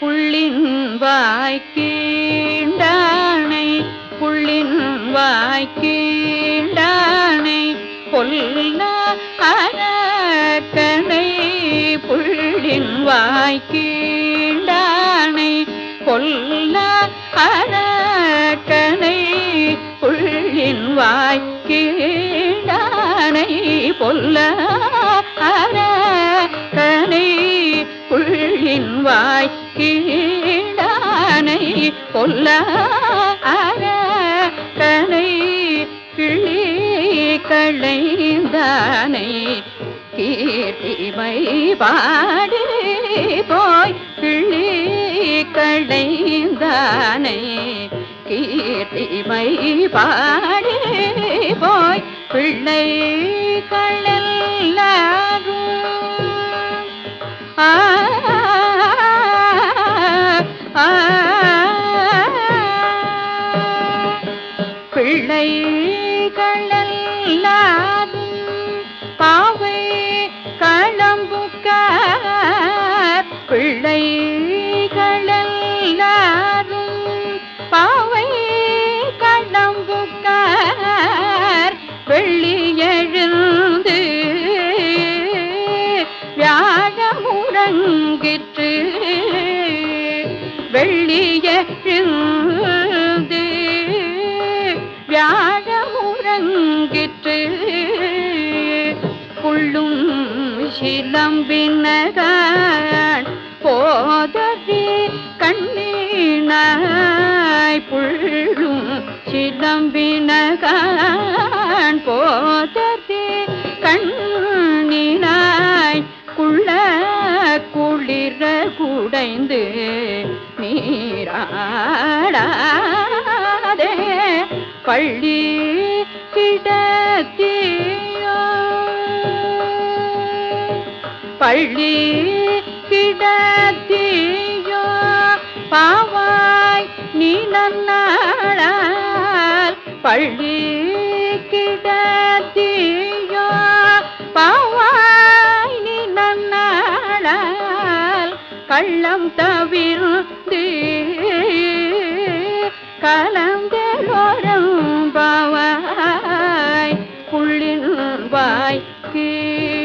புள்ளின் வாய்க்கீண்டானை புள்ளின் வாய்க்கீண்டானை கொல்ல அரக்கனை புள்ளின் வாய்க்கீண்டானை கொல்ல அரக்கனை புள்ளின் வாய்க்கீண்டானை பொல்ல அரக்கனை புள்ளின் கீழானை கொல்ல அரக்கனை கிளி களைந்தானை கீர்த்திமை பாடி போய் கிளி களைந்தானை கீர்த்திமை பாடி போய் பிள்ளைகளெல்லாரும் ஆ ஆ பிள்ளைகளெல்லாரும் பாவை களம்புக்கார் பிள்ளைகளெல்லாரும் பாவை களம்புக்கார் வெள்ளியெழுந்து வியாழமுறங்கிற்று வெள்ளியெழுந்து பங்கிற்று கொள்ளும் சிலம்பினகான் போதவே கண்ணீனாய் புள்ளும் சிலம்பினகான் போதவே கண்ணீனாய் குள்ள குளிர குடைந்து நீராடாதே பள்ளி பள்ளி கிடத்தியோ பாவாய் நீ நன்னாளால் பள்ளி கிடத்தியோ பாவாய் நீ நன்னாளால் கள்ளம் தவிர்ந்து கலம் के